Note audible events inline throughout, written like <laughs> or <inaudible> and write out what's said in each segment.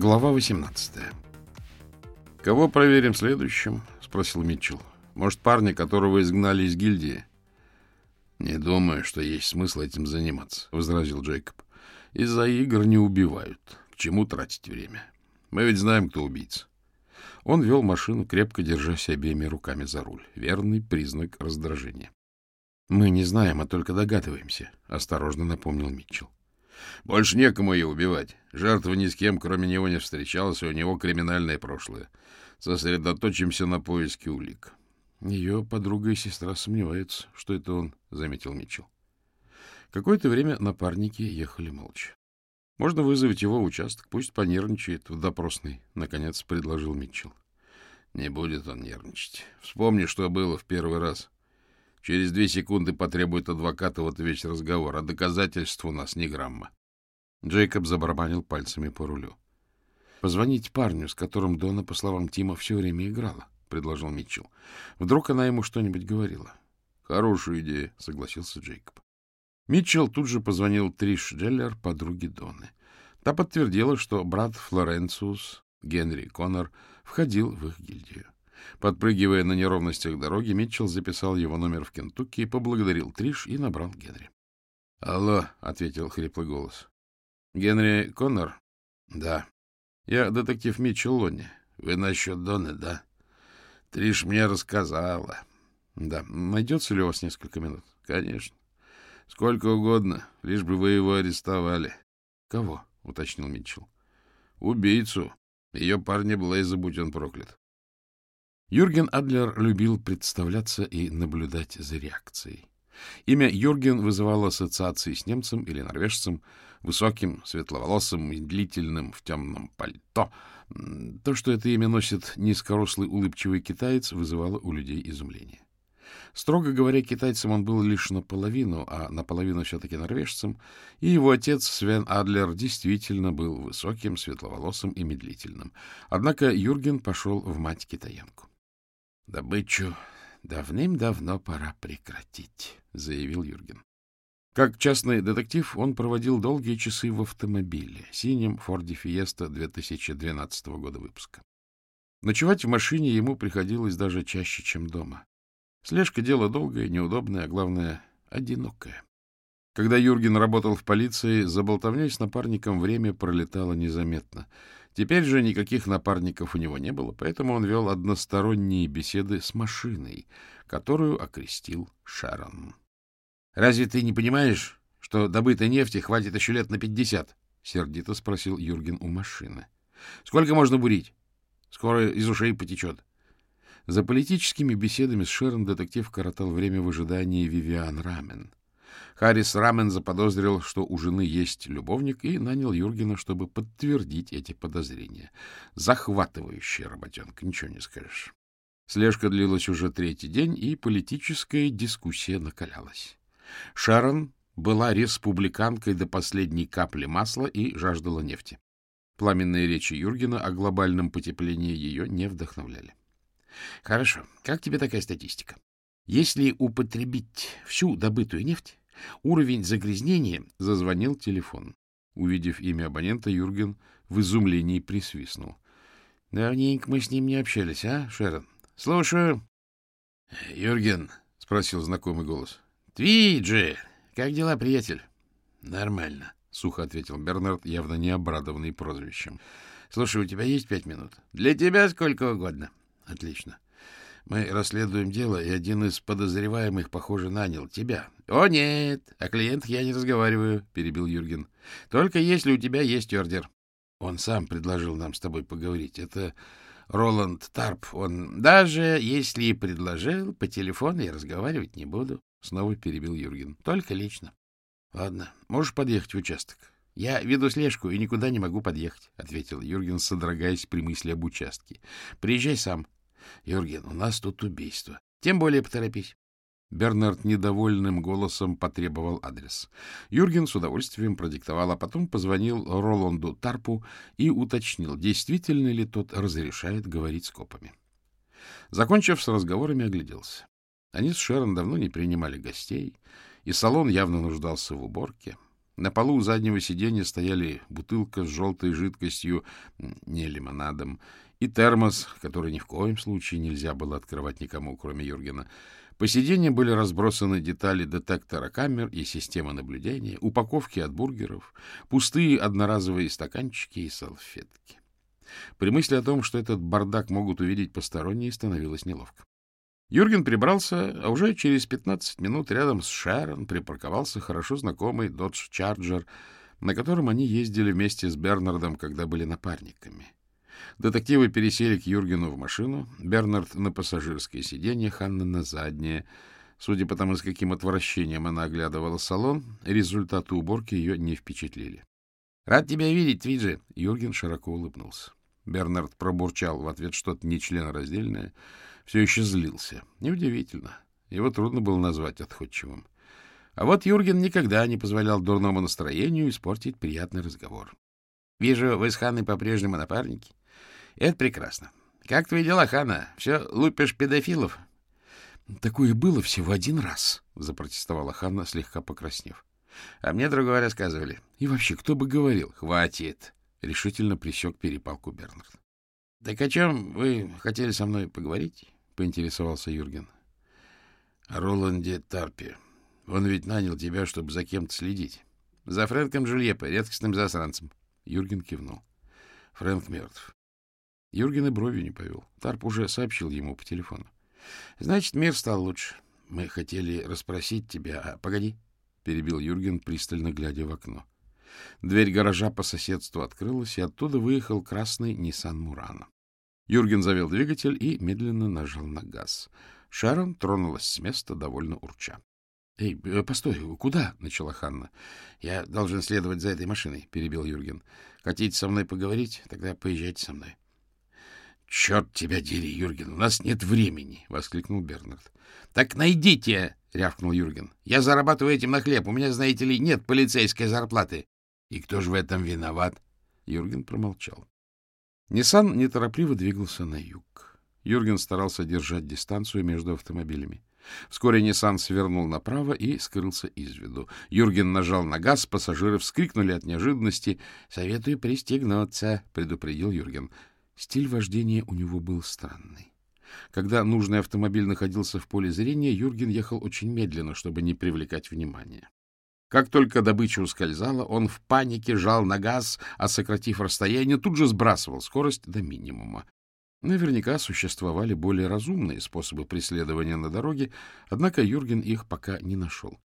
Глава 18. «Кого проверим следующим?» — спросил Митчелл. «Может, парня, которого изгнали из гильдии?» «Не думаю, что есть смысл этим заниматься», — возразил Джейкоб. «Из-за игр не убивают. К чему тратить время? Мы ведь знаем, кто убийца». Он вел машину, крепко держась обеими руками за руль. Верный признак раздражения. «Мы не знаем, а только догадываемся», — осторожно напомнил Митчелл. Больше некому ее убивать. Жертва ни с кем, кроме него, не встречалась, и у него криминальное прошлое. Сосредоточимся на поиске улик. Ее подруга и сестра сомневаются, что это он, — заметил Митчелл. Какое-то время напарники ехали молча. — Можно вызвать его в участок, пусть понервничает в допросной, — наконец предложил Митчелл. — Не будет он нервничать. Вспомни, что было в первый раз. Через две секунды потребует адвоката вот весь разговор, а доказательств у нас ни грамма. Джейкоб забарабанил пальцами по рулю. — Позвонить парню, с которым Дона, по словам Тима, все время играла, — предложил Митчелл. Вдруг она ему что-нибудь говорила. — Хорошая идея, — согласился Джейкоб. Митчелл тут же позвонил Триш Джеллер, подруге Доны. Та подтвердила, что брат Флоренциус, Генри Коннор, входил в их гильдию. Подпрыгивая на неровностях дороги, Митчелл записал его номер в Кентукки, поблагодарил Триш и набрал Генри. — Алло, — ответил хриплый голос. — Генри Коннор? — Да. — Я детектив Митчелл Лонни. Вы насчет Доны, да? Триш мне рассказала. — Да. Найдется ли у вас несколько минут? — Конечно. — Сколько угодно, лишь бы вы его арестовали. — Кого? — уточнил Митчелл. — Убийцу. Ее парня Блейза, будь он проклят. Юрген Адлер любил представляться и наблюдать за реакцией. Имя Юрген вызывало ассоциации с немцем или норвежцем, высоким, светловолосым, медлительным, в темном пальто. То, что это имя носит низкорослый улыбчивый китаец, вызывало у людей изумление. Строго говоря, китайцем он был лишь наполовину, а наполовину все-таки норвежцем, и его отец Свен Адлер действительно был высоким, светловолосым и медлительным. Однако Юрген пошел в мать-китаянку. Добычу давным-давно пора прекратить, — заявил Юрген. Как частный детектив он проводил долгие часы в автомобиле, синем Форде Фиеста 2012 года выпуска. Ночевать в машине ему приходилось даже чаще, чем дома. Слежка — дело долгое, неудобное, а главное — одинокое. Когда Юрген работал в полиции, за болтовней с напарником время пролетало незаметно — Теперь же никаких напарников у него не было, поэтому он вел односторонние беседы с машиной, которую окрестил Шарон. — Разве ты не понимаешь, что добытой нефти хватит еще лет на пятьдесят? — сердито спросил Юрген у машины. — Сколько можно бурить? Скоро из ушей потечет. За политическими беседами с Шерон детектив коротал время в ожидании Вивиан Рамен. Харрис Рамен заподозрил, что у жены есть любовник, и нанял Юргена, чтобы подтвердить эти подозрения. Захватывающая работенка, ничего не скажешь. Слежка длилась уже третий день, и политическая дискуссия накалялась. Шарон была республиканкой до последней капли масла и жаждала нефти. Пламенные речи Юргена о глобальном потеплении ее не вдохновляли. — Хорошо. Как тебе такая статистика? Если употребить всю добытую нефть, Уровень загрязнения зазвонил телефон. Увидев имя абонента, Юрген в изумлении присвистнул. — Давненько мы с ним не общались, а, Шерон? — Слушаю. — Юрген, — спросил знакомый голос. — Твиджи, как дела, приятель? — Нормально, — сухо ответил Бернард, явно не обрадованный прозвищем. — Слушай, у тебя есть пять минут? — Для тебя сколько угодно. — Отлично. — мы расследуем дело, и один из подозреваемых, похоже, нанял тебя. — О, нет, о клиентах я не разговариваю, — перебил Юрген. — Только если у тебя есть ордер. Он сам предложил нам с тобой поговорить. Это Роланд Тарп. Он даже если и предложил, по телефону я разговаривать не буду. Снова перебил Юрген. Только лично. — Ладно, можешь подъехать в участок. — Я веду слежку и никуда не могу подъехать, — ответил Юрген, содрогаясь при мысли об участке. — Приезжай сам. —— Юрген, у нас тут убийство. Тем более поторопись. Бернард недовольным голосом потребовал адрес. Юрген с удовольствием продиктовал, а потом позвонил Роланду Тарпу и уточнил, действительно ли тот разрешает говорить с копами. Закончив с разговорами, огляделся. Они с Шерон давно не принимали гостей, и салон явно нуждался в уборке. На полу у заднего сиденья стояли бутылка с желтой жидкостью, не лимонадом, и термос, который ни в коем случае нельзя было открывать никому, кроме Юргена. По сиденью были разбросаны детали детектора камер и системы наблюдения, упаковки от бургеров, пустые одноразовые стаканчики и салфетки. При мысли о том, что этот бардак могут увидеть посторонние, становилось неловко. Юрген прибрался, а уже через 15 минут рядом с Шерон припарковался хорошо знакомый Dodge Charger, на котором они ездили вместе с Бернардом, когда были напарниками. Детективы пересели к Юргену в машину, Бернард на пассажирское сиденье, Ханна на заднее. Судя по тому, с каким отвращением она оглядывала салон, результаты уборки ее не впечатлили. — Рад тебя видеть, Твиджи! — Юрген широко улыбнулся. Бернард пробурчал в ответ что-то нечленораздельное, все еще злился. Неудивительно. Его трудно было назвать отходчивым. А вот Юрген никогда не позволял дурному настроению испортить приятный разговор. — Вижу, вы с Ханной по-прежнему напарники. — Это прекрасно. Как твои дела, Ханна? Все лупишь педофилов? — Такое было всего один раз, — запротестовала Ханна, слегка покраснев. — А мне другое рассказывали. — И вообще, кто бы говорил? — Хватит. — решительно присек перепалку Бернард. — Так о чем вы хотели со мной поговорить? — поинтересовался Юрген. — О Роланде Тарпе. Он ведь нанял тебя, чтобы за кем-то следить. — За Фрэнком Жульепо, редкостным засранцем. Юрген кивнул. — Фрэнк мертв. Юрген и брови не повел. Тарп уже сообщил ему по телефону. — Значит, мир стал лучше. Мы хотели расспросить тебя. А, погоди, — перебил Юрген, пристально глядя в окно. Дверь гаража по соседству открылась, и оттуда выехал красный Nissan Мурана. Юрген завел двигатель и медленно нажал на газ. Шарон тронулась с места, довольно урча. — Эй, э, постой, куда? — начала Ханна. — Я должен следовать за этой машиной, — перебил Юрген. — Хотите со мной поговорить? Тогда поезжайте со мной. — Черт тебя дери, Юрген, у нас нет времени! — воскликнул Бернард. — Так найдите! — рявкнул Юрген. — Я зарабатываю этим на хлеб. У меня, знаете ли, нет полицейской зарплаты. И кто же в этом виноват? Юрген промолчал. Ниссан неторопливо двигался на юг. Юрген старался держать дистанцию между автомобилями. Вскоре Ниссан свернул направо и скрылся из виду. Юрген нажал на газ, пассажиры вскрикнули от неожиданности. — Советую пристегнуться, — предупредил Юрген. Стиль вождения у него был странный. Когда нужный автомобиль находился в поле зрения, Юрген ехал очень медленно, чтобы не привлекать внимания. Как только добыча ускользала, он в панике жал на газ, а, сократив расстояние, тут же сбрасывал скорость до минимума. Наверняка существовали более разумные способы преследования на дороге, однако Юрген их пока не нашел.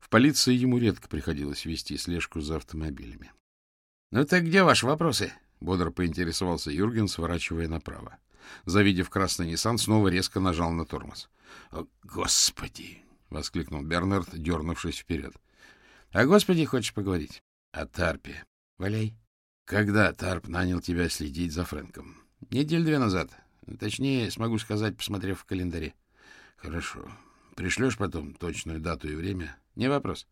В полиции ему редко приходилось вести слежку за автомобилями. — Ну так где ваши вопросы? — бодро поинтересовался Юрген, сворачивая направо. Завидев красный Ниссан, снова резко нажал на тормоз. — Господи! — воскликнул Бернард, дернувшись вперед. — О Господи хочешь поговорить? — О Тарпе. — Валяй. — Когда Тарп нанял тебя следить за Фрэнком? — Неделю две назад. Точнее, смогу сказать, посмотрев в календаре. — Хорошо. Пришлешь потом точную дату и время? — Не вопрос.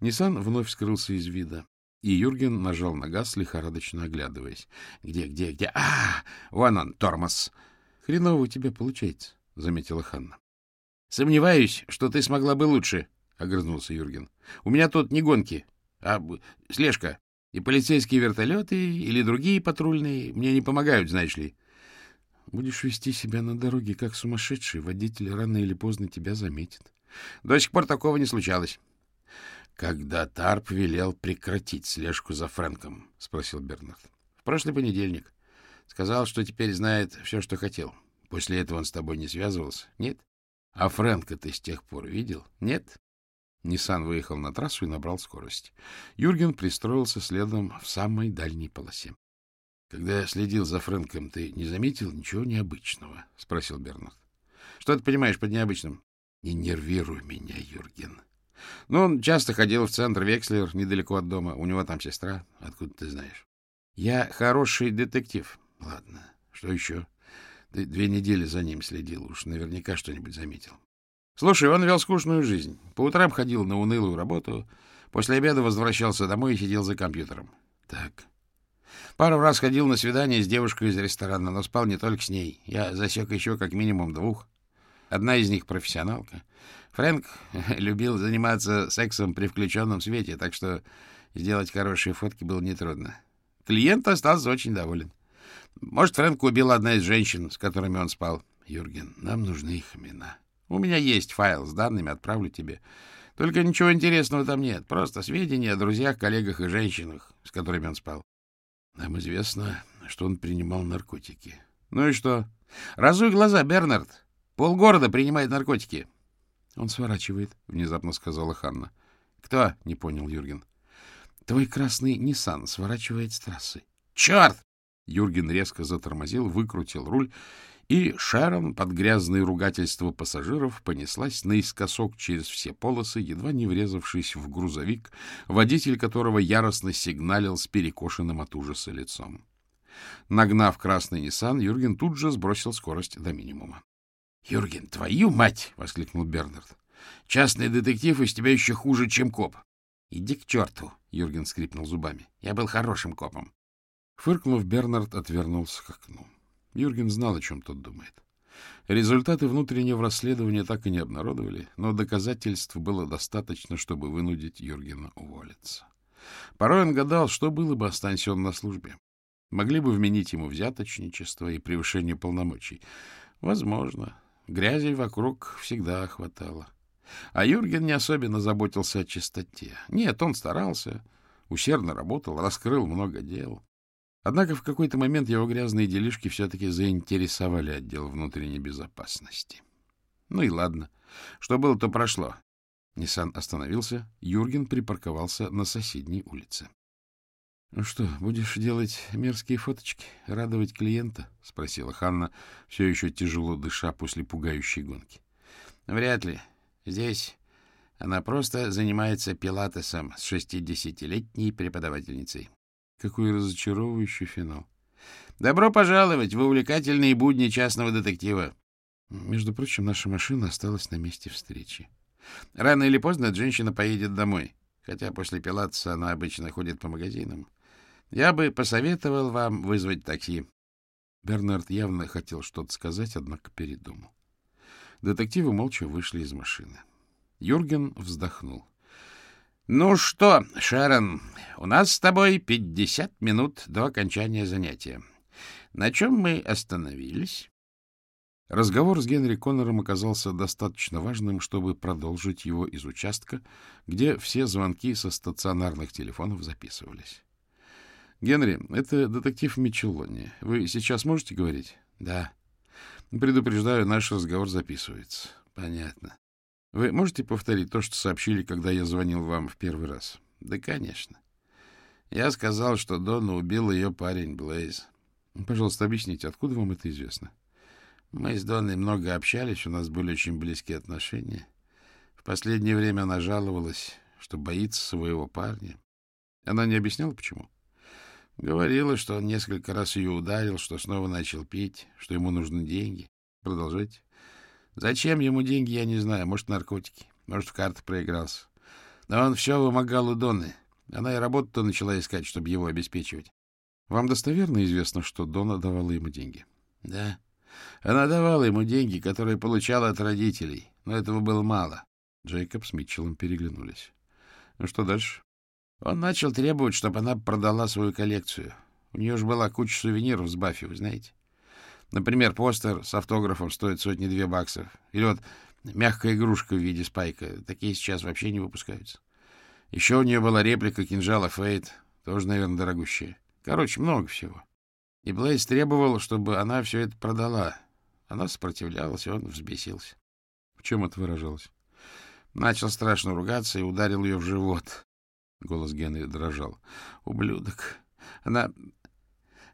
Ниссан вновь скрылся из вида, и Юрген нажал на газ, лихорадочно оглядываясь. — Где, где, где? А, вон он, тормоз. — Хреново у тебя получается, — заметила Ханна. — Сомневаюсь, что ты смогла бы лучше, — огрызнулся Юрген. — У меня тут не гонки, а слежка. И полицейские вертолеты, или другие патрульные мне не помогают, знаешь ли. Будешь вести себя на дороге как сумасшедший, водитель рано или поздно тебя заметит. До сих пор такого не случалось. — Когда Тарп велел прекратить слежку за Фрэнком? — спросил Бернард. — В прошлый понедельник. Сказал, что теперь знает все, что хотел. После этого он с тобой не связывался? Нет? А Фрэнка ты с тех пор видел? Нет? Ниссан выехал на трассу и набрал скорость. Юрген пристроился следом в самой дальней полосе. — Когда я следил за Фрэнком, ты не заметил ничего необычного? — спросил Бернард. — Что ты понимаешь под необычным? — Не нервируй меня, Юрген. Ну, он часто ходил в центр Векслер, недалеко от дома. У него там сестра. Откуда ты знаешь? — Я хороший детектив. — Ладно. Что еще? Ты две недели за ним следил. Уж наверняка что-нибудь заметил. Слушай, он вел скучную жизнь. По утрам ходил на унылую работу, после обеда возвращался домой и сидел за компьютером. Так. Пару раз ходил на свидание с девушкой из ресторана, но спал не только с ней. Я засек еще как минимум двух. Одна из них профессионалка. Фрэнк <laughs> любил заниматься сексом при включенном свете, так что сделать хорошие фотки было нетрудно. Клиент остался очень доволен. Может, Фрэнк убила одна из женщин, с которыми он спал. Юрген, нам нужны их имена. У меня есть файл с данными, отправлю тебе. Только ничего интересного там нет. Просто сведения о друзьях, коллегах и женщинах, с которыми он спал. Нам известно, что он принимал наркотики. Ну и что? Разуй глаза, Бернард. Полгорода принимает наркотики. Он сворачивает, — внезапно сказала Ханна. — Кто? — не понял Юрген. — Твой красный Ниссан сворачивает с трассы. — Черт! Юрген резко затормозил, выкрутил руль, и Шерон под грязные ругательства пассажиров понеслась наискосок через все полосы, едва не врезавшись в грузовик, водитель которого яростно сигналил с перекошенным от ужаса лицом. Нагнав красный Ниссан, Юрген тут же сбросил скорость до минимума. — Юрген, твою мать! — воскликнул Бернард. — Частный детектив из тебя еще хуже, чем коп. — Иди к черту! — Юрген скрипнул зубами. — Я был хорошим копом. Фыркнув, Бернард отвернулся к окну. Юрген знал, о чем тот думает. Результаты внутреннего расследования так и не обнародовали, но доказательств было достаточно, чтобы вынудить Юргена уволиться. Порой он гадал, что было бы, останься он на службе. Могли бы вменить ему взяточничество и превышение полномочий. Возможно. Грязи вокруг всегда хватало. А Юрген не особенно заботился о чистоте. Нет, он старался, усердно работал, раскрыл много дел. Однако в какой-то момент его грязные делишки все-таки заинтересовали отдел внутренней безопасности. Ну и ладно. Что было, то прошло. Ниссан остановился, Юрген припарковался на соседней улице. — Ну что, будешь делать мерзкие фоточки, радовать клиента? — спросила Ханна, все еще тяжело дыша после пугающей гонки. — Вряд ли. Здесь она просто занимается пилатесом с шестидесятилетней преподавательницей. Какой разочаровывающий финал. Добро пожаловать в увлекательные будни частного детектива. Между прочим, наша машина осталась на месте встречи. Рано или поздно женщина поедет домой, хотя после пилатса она обычно ходит по магазинам. Я бы посоветовал вам вызвать такси. Бернард явно хотел что-то сказать, однако передумал. Детективы молча вышли из машины. Юрген вздохнул. — Ну что, Шерон, у нас с тобой пятьдесят минут до окончания занятия. На чем мы остановились? Разговор с Генри Коннором оказался достаточно важным, чтобы продолжить его из участка, где все звонки со стационарных телефонов записывались. — Генри, это детектив Мичеллони. Вы сейчас можете говорить? — Да. — Предупреждаю, наш разговор записывается. — Понятно. Вы можете повторить то, что сообщили, когда я звонил вам в первый раз? — Да, конечно. Я сказал, что Дона убил ее парень Блейз. Пожалуйста, объясните, откуда вам это известно? Мы с Донной много общались, у нас были очень близкие отношения. В последнее время она жаловалась, что боится своего парня. Она не объясняла, почему? Говорила, что он несколько раз ее ударил, что снова начал пить, что ему нужны деньги. Продолжайте. Зачем ему деньги, я не знаю. Может, наркотики, может, в карты проигрался. Но он все вымогал у Доны. Она и работу-то начала искать, чтобы его обеспечивать. Вам достоверно известно, что Дона давала ему деньги? Да. Она давала ему деньги, которые получала от родителей, но этого было мало. Джейкоб с Митчеллом переглянулись. Ну что дальше? Он начал требовать, чтобы она продала свою коллекцию. У нее же была куча сувениров с Баффи, вы знаете. Например, постер с автографом стоит сотни-две баксов. Или вот мягкая игрушка в виде спайка. Такие сейчас вообще не выпускаются. Еще у нее была реплика кинжала Фейт, тоже, наверное, дорогущая. Короче, много всего. И Блейз требовал, чтобы она все это продала. Она сопротивлялась, и он взбесился. В чем это выражалось? Начал страшно ругаться и ударил ее в живот. Голос Генри дрожал. Ублюдок. Она...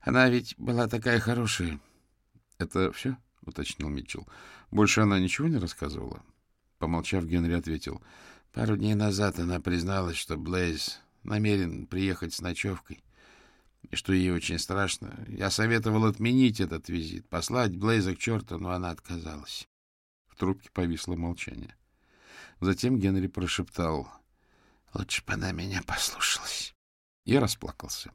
Она ведь была такая хорошая. — Это все? — уточнил Митчелл. — Больше она ничего не рассказывала? Помолчав, Генри ответил. — Пару дней назад она призналась, что Блейз намерен приехать с ночевкой, и что ей очень страшно. Я советовал отменить этот визит, послать Блейза к черту, но она отказалась. В трубке повисло молчание. Затем Генри прошептал. — Лучше бы она меня послушалась. И расплакался.